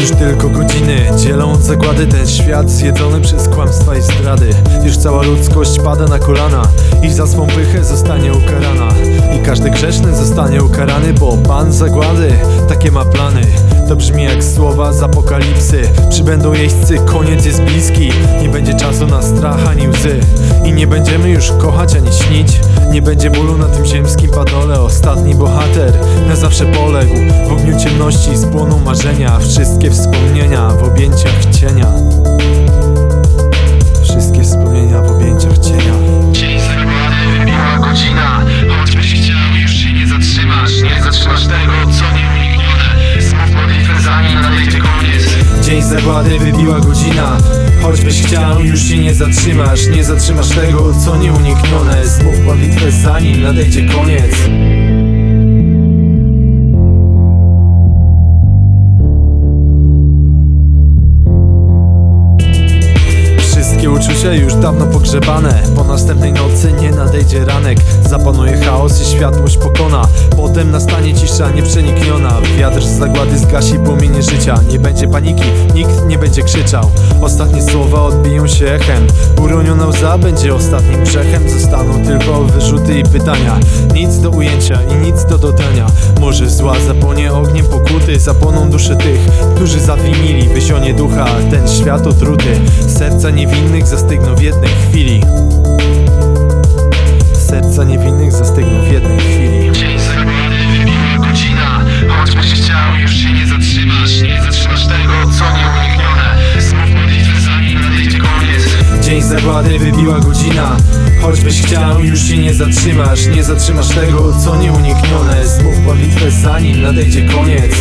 Już tylko godziny dzielą od zagłady ten świat Zjedzony przez kłamstwa i zdrady. Już cała ludzkość pada na kolana I za swą pychę zostanie ukarana. I każdy grzeszny zostanie ukarany Bo Pan zagłady takie ma plany. To brzmi jak słowa z apokalipsy. Przybędą jeźdźcy, koniec jest bliski. Nie będzie czasu na strach ani łzy. I nie będziemy już kochać ani śnić. Nie będzie bólu na tym ziemskim padole Ostatni bohater. Na zawsze poległ W ogniu ciemności spłoną marzenia. Wszystkie wspomnienia w objęciach Dzień zagłady wybiła godzina. Choćbyś chciał, już się nie zatrzymasz. Nie zatrzymasz tego, co nieuniknione. Smów modlitwę zanim nadejdzie koniec Uczucia już dawno pogrzebane. Po następnej nocy nie nadejdzie ranek. Zapanuje chaos i światłość pokona. Potem nastanie cisza nieprzenikniona. Wiatr z zagłady zgasi płomienie życia. Nie będzie paniki, nikt nie będzie krzyczał. Ostatnie słowa odbiją się echem. Uroniona łza będzie ostatnim grzechem. Zostaną tylko wyrzuty i pytania. Nic do ujęcia i nic do dodania. Może zła zapłonie ogniem pokuty. Zapłoną dusze tych, którzy zawinili Wysionie ducha, ten świat otruty Serca niewinnych zastygną w jednej chwili. Serca niewinnych zastygną w jednej chwili. Dzień zagłady wybiła godzina. Choćbyś chciał, już się nie zatrzymasz. Nie zatrzymasz tego, co nieuniknione. Smów modlitwę zanim nadejdzie koniec. Dzień zagłady wybiła godzina. Choćbyś chciał, już się nie zatrzymasz. Nie zatrzymasz tego, co nieuniknione. Smów modlitwę zanim nadejdzie koniec